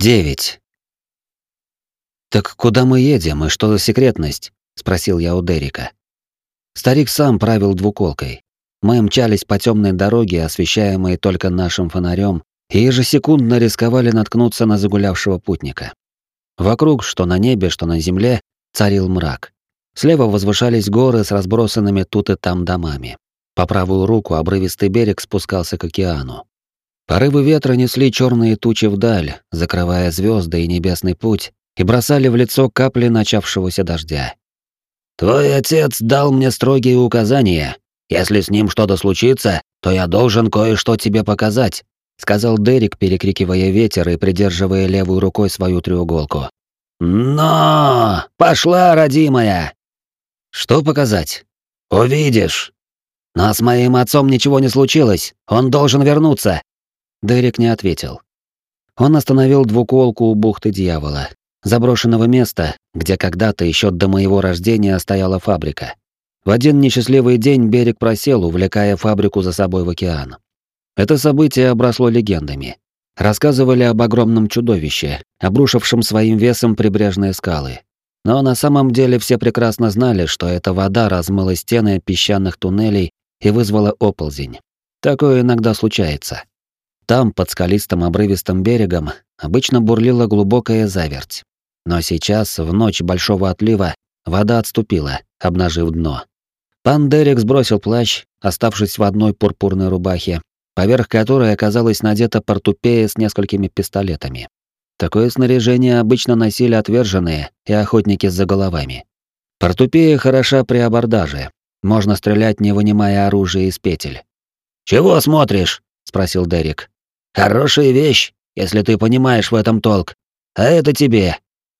Девять. «Так куда мы едем и что за секретность?» — спросил я у Дерека. Старик сам правил двуколкой. Мы мчались по темной дороге, освещаемой только нашим фонарем, и ежесекундно рисковали наткнуться на загулявшего путника. Вокруг, что на небе, что на земле, царил мрак. Слева возвышались горы с разбросанными тут и там домами. По правую руку обрывистый берег спускался к океану. Порывы ветра несли черные тучи вдаль, закрывая звезды и небесный путь, и бросали в лицо капли начавшегося дождя. «Твой отец дал мне строгие указания. Если с ним что-то случится, то я должен кое-что тебе показать», сказал Дерек, перекрикивая ветер и придерживая левой рукой свою треуголку. «Но! Пошла, родимая!» «Что показать?» «Увидишь!» «Но с моим отцом ничего не случилось, он должен вернуться!» Дерек не ответил. Он остановил двуколку у бухты дьявола, заброшенного места, где когда-то еще до моего рождения стояла фабрика. В один несчастливый день берег просел, увлекая фабрику за собой в океан. Это событие обросло легендами. Рассказывали об огромном чудовище, обрушившем своим весом прибрежные скалы. Но на самом деле все прекрасно знали, что эта вода размыла стены песчаных туннелей и вызвала оползень. Такое иногда случается. Там, под скалистым обрывистым берегом, обычно бурлила глубокая заверть. Но сейчас, в ночь большого отлива, вода отступила, обнажив дно. Пан Дерек сбросил плащ, оставшись в одной пурпурной рубахе, поверх которой оказалась надета портупея с несколькими пистолетами. Такое снаряжение обычно носили отверженные и охотники за головами. Портупея хороша при абордаже. Можно стрелять, не вынимая оружие из петель. «Чего смотришь?» — спросил Дерек. Хорошая вещь, если ты понимаешь в этом толк. А это тебе.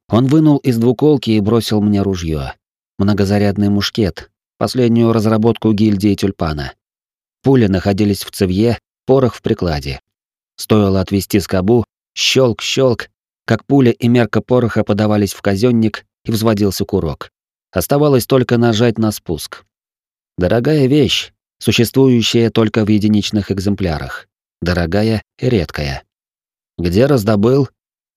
Он вынул из двуколки и бросил мне ружье. Многозарядный мушкет, последнюю разработку гильдии тюльпана. Пули находились в цевье, порох в прикладе. Стоило отвести скобу, щелк-щелк, как пуля и мерка пороха подавались в казённик и взводился курок. Оставалось только нажать на спуск. Дорогая вещь, существующая только в единичных экземплярах дорогая и редкая. Где раздобыл?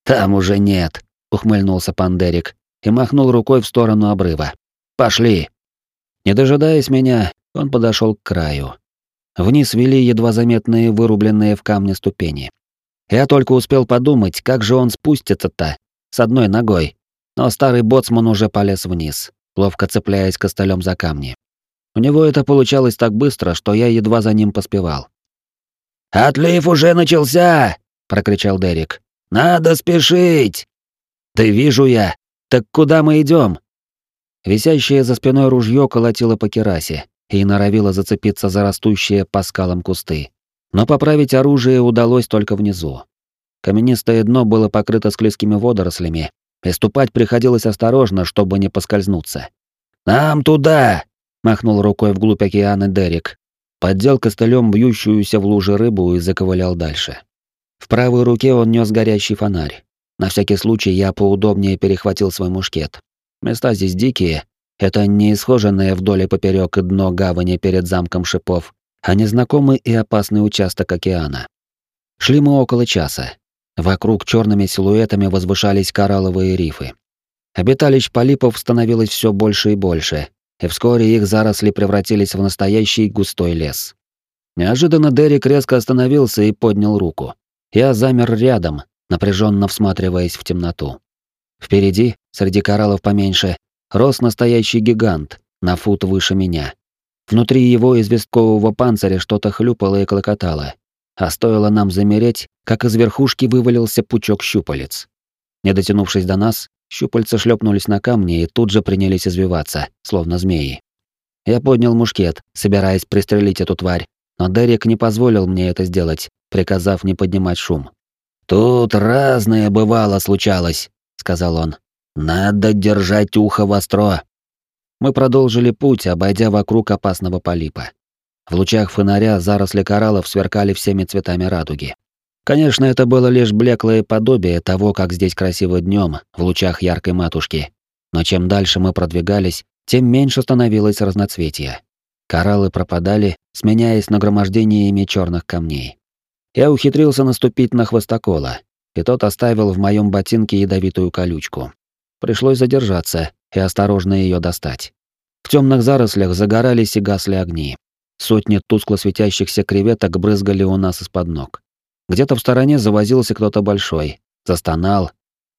Там уже нет, ухмыльнулся Пандерик и махнул рукой в сторону обрыва. Пошли. Не дожидаясь меня, он подошел к краю. Вниз вели едва заметные вырубленные в камне ступени. Я только успел подумать, как же он спустится-то с одной ногой, но старый боцман уже полез вниз, ловко цепляясь костылем за камни. У него это получалось так быстро, что я едва за ним поспевал. «Отлив уже начался!» — прокричал Дерек. «Надо спешить!» «Да вижу я! Так куда мы идем? Висящее за спиной ружье колотило по керасе и норовило зацепиться за растущие по скалам кусты. Но поправить оружие удалось только внизу. Каменистое дно было покрыто склизкими водорослями, и ступать приходилось осторожно, чтобы не поскользнуться. «Нам туда!» — махнул рукой вглубь океана Дерек, поддел костылем бьющуюся в луже рыбу и заковылял дальше. В правой руке он нес горящий фонарь. На всякий случай я поудобнее перехватил свой мушкет. Места здесь дикие. Это не исхоженное вдоль и поперек дно гавани перед замком шипов, а незнакомый и опасный участок океана. Шли мы около часа. Вокруг черными силуэтами возвышались коралловые рифы. Обиталищ полипов становилось все больше и больше, и вскоре их заросли превратились в настоящий густой лес. Неожиданно Дерек резко остановился и поднял руку. Я замер рядом, напряженно всматриваясь в темноту. Впереди, среди кораллов поменьше, рос настоящий гигант, на фут выше меня. Внутри его известкового панциря что-то хлюпало и клокотало, а стоило нам замереть, как из верхушки вывалился пучок щупалец. Не дотянувшись до нас, Щупальца шлепнулись на камни и тут же принялись извиваться, словно змеи. Я поднял мушкет, собираясь пристрелить эту тварь, но Дерек не позволил мне это сделать, приказав не поднимать шум. «Тут разное бывало случалось», — сказал он. «Надо держать ухо востро». Мы продолжили путь, обойдя вокруг опасного полипа. В лучах фонаря заросли кораллов сверкали всеми цветами радуги. Конечно, это было лишь блеклое подобие того, как здесь красиво днем в лучах яркой матушки. Но чем дальше мы продвигались, тем меньше становилось разноцветия. Кораллы пропадали, сменяясь нагромождениями черных камней. Я ухитрился наступить на хвостокола. и тот оставил в моем ботинке ядовитую колючку. Пришлось задержаться и осторожно ее достать. В темных зарослях загорались и гасли огни. Сотни тускло светящихся креветок брызгали у нас из-под ног. Где-то в стороне завозился кто-то большой, застонал.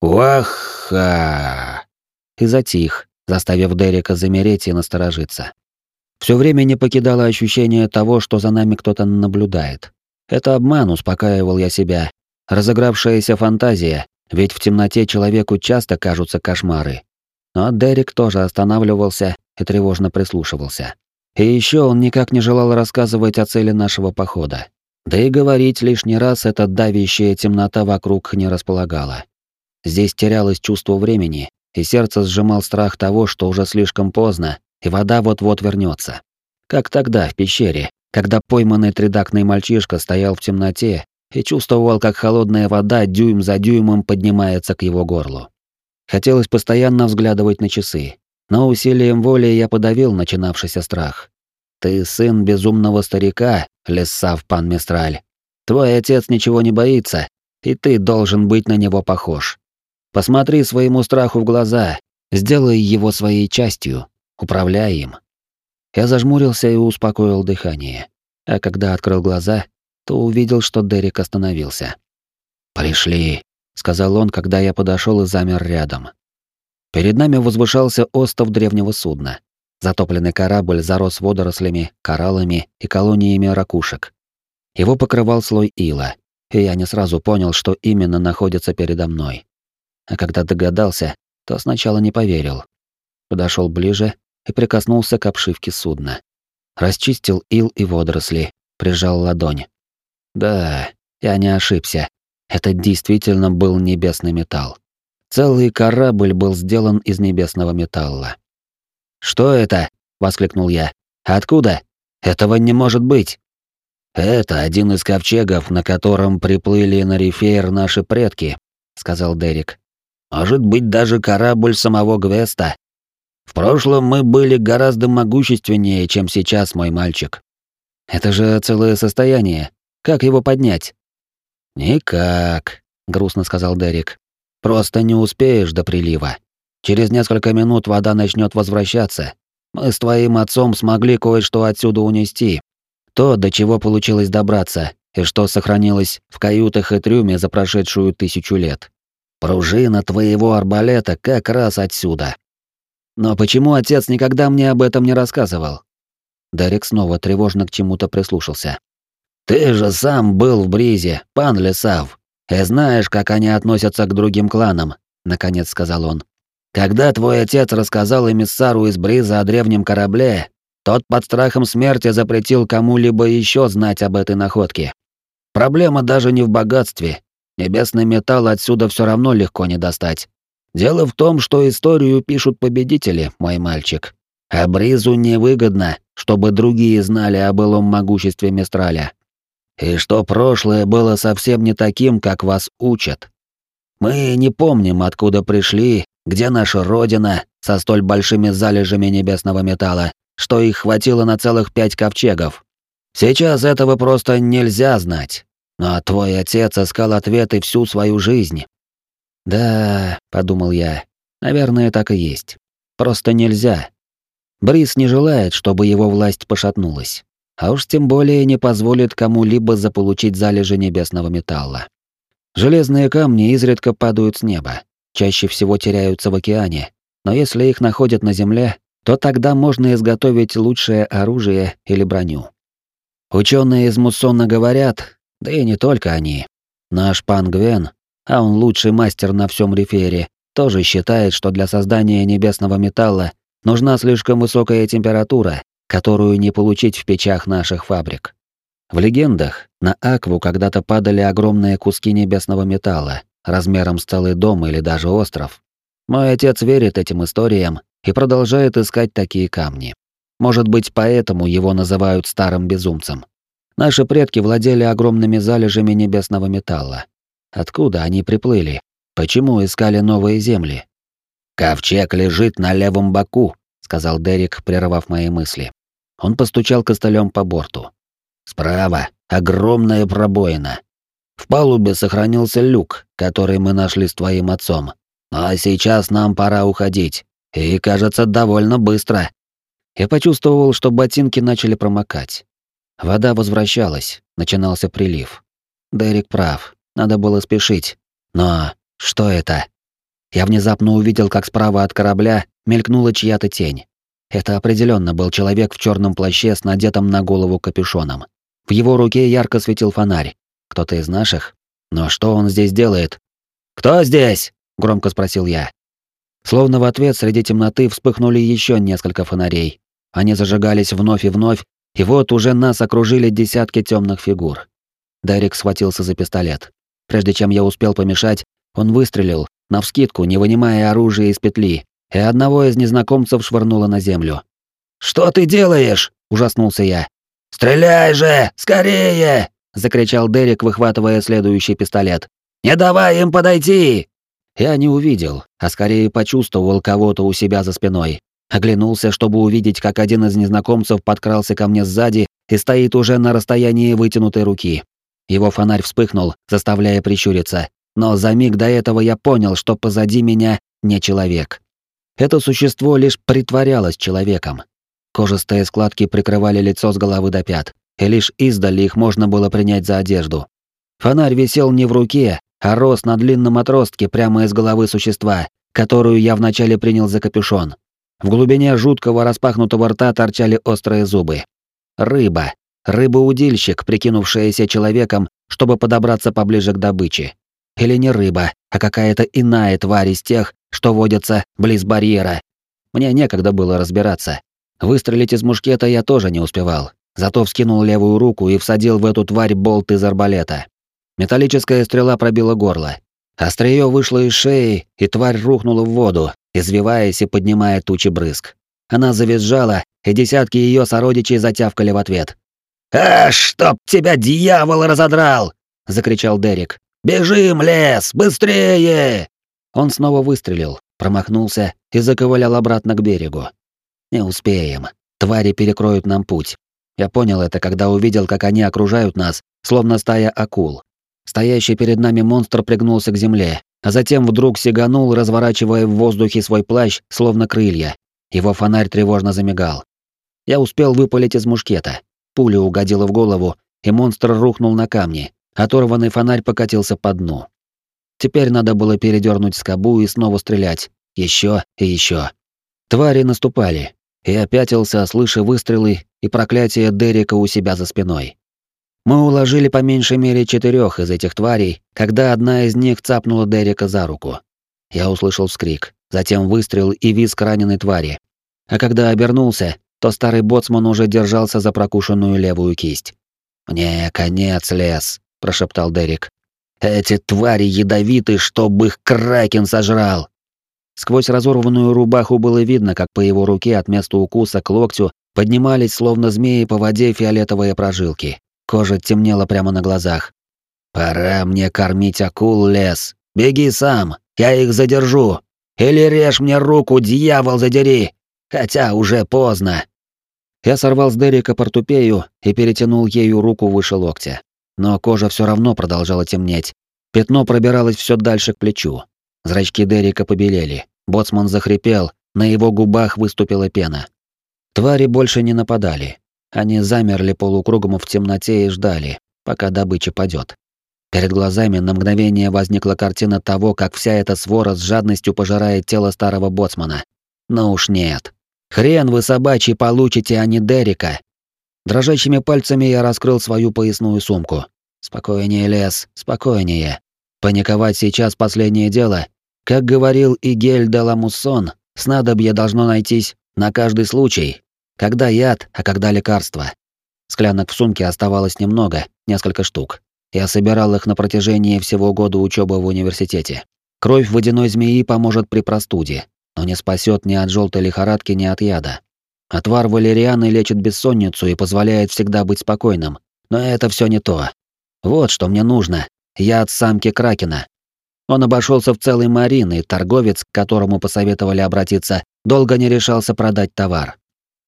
«Уаха!» И затих, заставив Дерека замереть и насторожиться. Все время не покидало ощущение того, что за нами кто-то наблюдает. Это обман, успокаивал я себя. Разыгравшаяся фантазия, ведь в темноте человеку часто кажутся кошмары. Но Дерек тоже останавливался и тревожно прислушивался. И еще он никак не желал рассказывать о цели нашего похода. Да и говорить лишний раз эта давящая темнота вокруг не располагала. Здесь терялось чувство времени, и сердце сжимал страх того, что уже слишком поздно, и вода вот-вот вернется. Как тогда, в пещере, когда пойманный тридакный мальчишка стоял в темноте и чувствовал, как холодная вода дюйм за дюймом поднимается к его горлу. Хотелось постоянно взглядывать на часы, но усилием воли я подавил начинавшийся страх. Ты сын безумного старика, Лессав пан Мистраль. Твой отец ничего не боится, и ты должен быть на него похож. Посмотри своему страху в глаза, сделай его своей частью, управляй им. Я зажмурился и успокоил дыхание. А когда открыл глаза, то увидел, что Дерек остановился. «Пришли», — сказал он, когда я подошел и замер рядом. Перед нами возвышался остов древнего судна. Затопленный корабль зарос водорослями, кораллами и колониями ракушек. Его покрывал слой ила, и я не сразу понял, что именно находится передо мной. А когда догадался, то сначала не поверил. Подошел ближе и прикоснулся к обшивке судна. Расчистил ил и водоросли, прижал ладонь. Да, я не ошибся. Это действительно был небесный металл. Целый корабль был сделан из небесного металла. «Что это?» — воскликнул я. «Откуда? Этого не может быть!» «Это один из ковчегов, на котором приплыли на Рифейр наши предки», — сказал Дерек. «Может быть, даже корабль самого Гвеста. В прошлом мы были гораздо могущественнее, чем сейчас, мой мальчик. Это же целое состояние. Как его поднять?» «Никак», — грустно сказал Дерек. «Просто не успеешь до прилива. Через несколько минут вода начнет возвращаться. Мы с твоим отцом смогли кое-что отсюда унести. То, до чего получилось добраться, и что сохранилось в каютах и трюме за прошедшую тысячу лет. Пружина твоего арбалета как раз отсюда. Но почему отец никогда мне об этом не рассказывал? Дарик снова тревожно к чему-то прислушался. Ты же сам был в Бризе, пан Лесав, и знаешь, как они относятся к другим кланам, наконец сказал он. Когда твой отец рассказал эмиссару из Бриза о древнем корабле, тот под страхом смерти запретил кому-либо еще знать об этой находке. Проблема даже не в богатстве. Небесный металл отсюда все равно легко не достать. Дело в том, что историю пишут победители, мой мальчик. А Бризу невыгодно, чтобы другие знали о былом могуществе Мистраля и что прошлое было совсем не таким, как вас учат. Мы не помним, откуда пришли, где наша родина, со столь большими залежами небесного металла, что их хватило на целых пять ковчегов. Сейчас этого просто нельзя знать. Но твой отец искал ответы всю свою жизнь. Да, подумал я, наверное, так и есть. Просто нельзя. Брис не желает, чтобы его власть пошатнулась а уж тем более не позволит кому-либо заполучить залежи небесного металла. Железные камни изредка падают с неба, чаще всего теряются в океане, но если их находят на земле, то тогда можно изготовить лучшее оружие или броню. Ученые из Муссона говорят, да и не только они. Наш пан Гвен, а он лучший мастер на всем рефере, тоже считает, что для создания небесного металла нужна слишком высокая температура, которую не получить в печах наших фабрик. В легендах на Акву когда-то падали огромные куски небесного металла, размером с целый дом или даже остров. Мой отец верит этим историям и продолжает искать такие камни. Может быть, поэтому его называют старым безумцем. Наши предки владели огромными залежами небесного металла. Откуда они приплыли? Почему искали новые земли? Ковчег лежит на левом боку, сказал Дерек, прервав мои мысли. Он постучал костылем по борту. Справа огромная пробоина. В палубе сохранился люк, который мы нашли с твоим отцом. А сейчас нам пора уходить. И, кажется, довольно быстро. Я почувствовал, что ботинки начали промокать. Вода возвращалась, начинался прилив. Дерек прав, надо было спешить. Но что это? Я внезапно увидел, как справа от корабля мелькнула чья-то тень. Это определенно был человек в черном плаще с надетым на голову капюшоном. В его руке ярко светил фонарь. Кто-то из наших? Но что он здесь делает? «Кто здесь?» — громко спросил я. Словно в ответ среди темноты вспыхнули еще несколько фонарей. Они зажигались вновь и вновь, и вот уже нас окружили десятки темных фигур. Дарик схватился за пистолет. Прежде чем я успел помешать, он выстрелил, навскидку, не вынимая оружие из петли, и одного из незнакомцев швырнуло на землю. «Что ты делаешь?» — ужаснулся я. «Стреляй же! Скорее!» — закричал Дерек, выхватывая следующий пистолет. «Не давай им подойти!» Я не увидел, а скорее почувствовал кого-то у себя за спиной. Оглянулся, чтобы увидеть, как один из незнакомцев подкрался ко мне сзади и стоит уже на расстоянии вытянутой руки. Его фонарь вспыхнул, заставляя прищуриться, но за миг до этого я понял, что позади меня не человек. Это существо лишь притворялось человеком. Кожистые складки прикрывали лицо с головы до пят, и лишь издали их можно было принять за одежду. Фонарь висел не в руке, а рос на длинном отростке прямо из головы существа, которую я вначале принял за капюшон. В глубине жуткого распахнутого рта торчали острые зубы. Рыба. Рыба-удильщик, прикинувшаяся человеком, чтобы подобраться поближе к добыче. Или не рыба, а какая-то иная тварь из тех, что водятся близ барьера. Мне некогда было разбираться. Выстрелить из мушкета я тоже не успевал. Зато вскинул левую руку и всадил в эту тварь болт из арбалета. Металлическая стрела пробила горло. Остриё вышло из шеи, и тварь рухнула в воду, извиваясь и поднимая тучи брызг. Она завизжала, и десятки ее сородичей затявкали в ответ. «А, чтоб тебя дьявол разодрал!» — закричал Дерек. «Бежим, лес! Быстрее!» Он снова выстрелил, промахнулся и заковылял обратно к берегу. «Не успеем. Твари перекроют нам путь. Я понял это, когда увидел, как они окружают нас, словно стая акул. Стоящий перед нами монстр пригнулся к земле, а затем вдруг сиганул, разворачивая в воздухе свой плащ, словно крылья. Его фонарь тревожно замигал. Я успел выпалить из мушкета. Пуля угодила в голову, и монстр рухнул на камни. Оторванный фонарь покатился по дну. Теперь надо было передернуть скобу и снова стрелять. Еще и еще. Твари наступали. Я опятился, слыша выстрелы и проклятие Дерека у себя за спиной. Мы уложили по меньшей мере четырех из этих тварей, когда одна из них цапнула Дерека за руку. Я услышал вскрик, затем выстрел и визг раненой твари. А когда обернулся, то старый боцман уже держался за прокушенную левую кисть. «Мне конец, лес», — прошептал Дерек. «Эти твари ядовиты, чтобы их кракен сожрал!» Сквозь разорванную рубаху было видно, как по его руке от места укуса к локтю поднимались, словно змеи по воде, фиолетовые прожилки. Кожа темнела прямо на глазах. «Пора мне кормить акул, лес. Беги сам, я их задержу. Или режь мне руку, дьявол задери. Хотя уже поздно». Я сорвал с Дерека портупею и перетянул ею руку выше локтя. Но кожа все равно продолжала темнеть. Пятно пробиралось все дальше к плечу. Зрачки Дерека побелели. Боцман захрипел, на его губах выступила пена. Твари больше не нападали. Они замерли полукругом в темноте и ждали, пока добыча падет. Перед глазами на мгновение возникла картина того, как вся эта свора с жадностью пожирает тело старого боцмана. Но уж нет. Хрен вы собачий получите, а не Дерека. Дрожащими пальцами я раскрыл свою поясную сумку. Спокойнее, лес, спокойнее. Паниковать сейчас последнее дело. Как говорил Игель де Ламуссон, снадобье должно найтись на каждый случай, когда яд, а когда лекарство. Склянок в сумке оставалось немного, несколько штук. Я собирал их на протяжении всего года учебы в университете. Кровь водяной змеи поможет при простуде, но не спасет ни от желтой лихорадки, ни от яда. Отвар валерианы лечит бессонницу и позволяет всегда быть спокойным. Но это все не то. Вот что мне нужно. Яд самки Кракена. Он обошелся в целый марин, и торговец, которому посоветовали обратиться, долго не решался продать товар.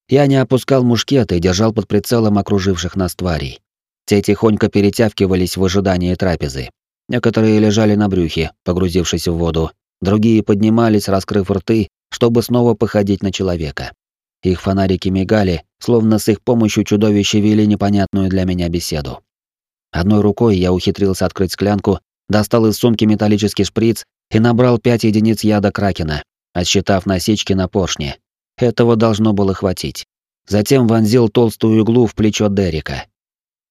Я не опускал мушкет и держал под прицелом окруживших нас тварей. те тихонько перетягивались в ожидании трапезы. Некоторые лежали на брюхе, погрузившись в воду, другие поднимались, раскрыв рты, чтобы снова походить на человека. Их фонарики мигали, словно с их помощью чудовища вели непонятную для меня беседу. Одной рукой я ухитрился открыть склянку, достал из сумки металлический шприц и набрал пять единиц яда кракена, отсчитав насечки на поршне. Этого должно было хватить. Затем вонзил толстую иглу в плечо Дерека.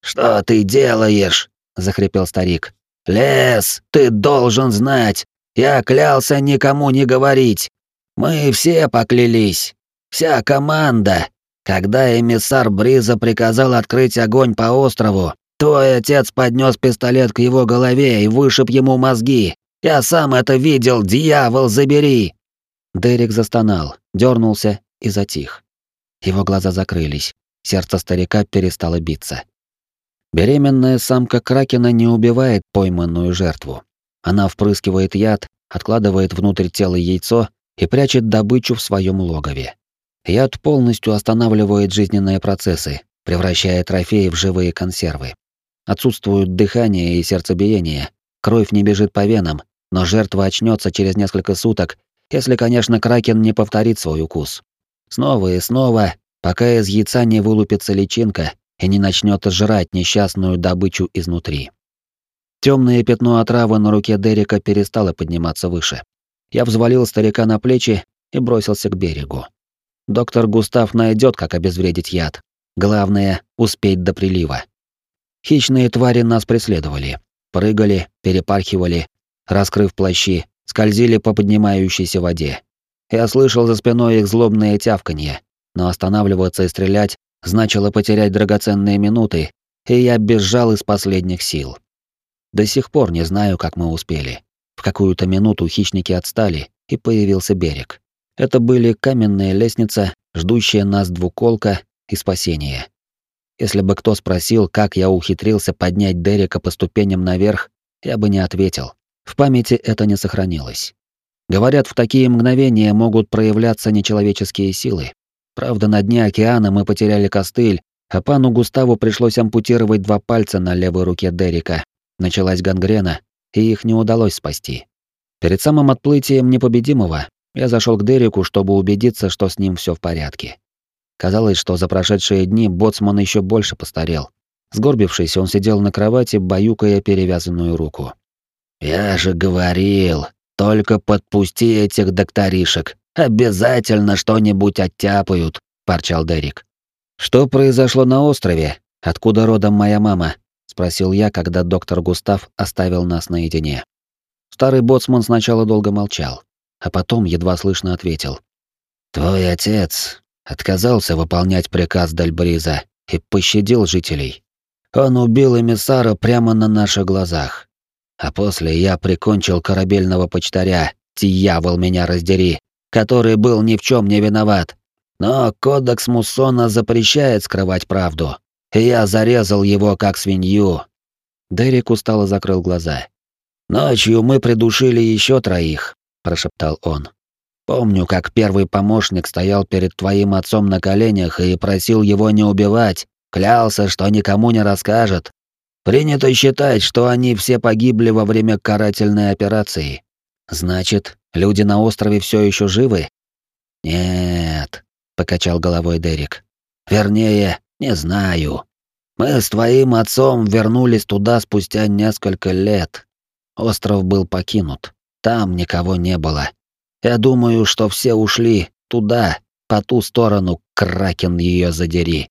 «Что ты делаешь?» — захрипел старик. «Лес, ты должен знать! Я клялся никому не говорить! Мы все поклялись! Вся команда! Когда эмиссар Бриза приказал открыть огонь по острову, твой отец поднес пистолет к его голове и вышиб ему мозги! Я сам это видел, дьявол, забери!» Дерек застонал, дернулся и затих. Его глаза закрылись, сердце старика перестало биться. Беременная самка кракена не убивает пойманную жертву. Она впрыскивает яд, откладывает внутрь тела яйцо и прячет добычу в своем логове. Яд полностью останавливает жизненные процессы, превращая трофеи в живые консервы. Отсутствуют дыхание и сердцебиение, кровь не бежит по венам, но жертва очнется через несколько суток, если, конечно, кракен не повторит свой укус. Снова и снова, пока из яйца не вылупится личинка, и не начнет жрать несчастную добычу изнутри. Темное пятно отравы на руке Дерека перестало подниматься выше. Я взвалил старика на плечи и бросился к берегу. Доктор Густав найдет, как обезвредить яд. Главное — успеть до прилива. Хищные твари нас преследовали. Прыгали, перепархивали, раскрыв плащи, скользили по поднимающейся воде. Я слышал за спиной их злобное тявканье, но останавливаться и стрелять значило потерять драгоценные минуты, и я бежал из последних сил. До сих пор не знаю, как мы успели. В какую-то минуту хищники отстали, и появился берег. Это были каменная лестница, ждущая нас двуколка и спасение. Если бы кто спросил, как я ухитрился поднять Дерека по ступеням наверх, я бы не ответил. В памяти это не сохранилось. Говорят, в такие мгновения могут проявляться нечеловеческие силы, Правда, на дне океана мы потеряли костыль, а пану Густаву пришлось ампутировать два пальца на левой руке Дерека. Началась гангрена, и их не удалось спасти. Перед самым отплытием непобедимого я зашел к Дереку, чтобы убедиться, что с ним все в порядке. Казалось, что за прошедшие дни боцман еще больше постарел. Сгорбившись, он сидел на кровати, баюкая перевязанную руку. «Я же говорил, только подпусти этих докторишек, Обязательно что-нибудь оттяпают, порчал Дерек. Что произошло на острове? Откуда родом моя мама? спросил я, когда доктор Густав оставил нас наедине. Старый боцман сначала долго молчал, а потом едва слышно ответил: Твой отец отказался выполнять приказ Дальбриза и пощадил жителей. Он убил эмиссара прямо на наших глазах. А после я прикончил корабельного почтаря, дьявол меня раздери, который был ни в чем не виноват. Но кодекс Муссона запрещает скрывать правду. И я зарезал его как свинью. Дерек устало закрыл глаза. Ночью мы придушили еще троих, прошептал он. Помню, как первый помощник стоял перед твоим отцом на коленях и просил его не убивать, клялся, что никому не расскажет. Принято считать, что они все погибли во время карательной операции. Значит, люди на острове все еще живы? Нет, покачал головой Дерек. Вернее, не знаю. Мы с твоим отцом вернулись туда спустя несколько лет. Остров был покинут. Там никого не было. Я думаю, что все ушли туда, по ту сторону, кракен ее задери.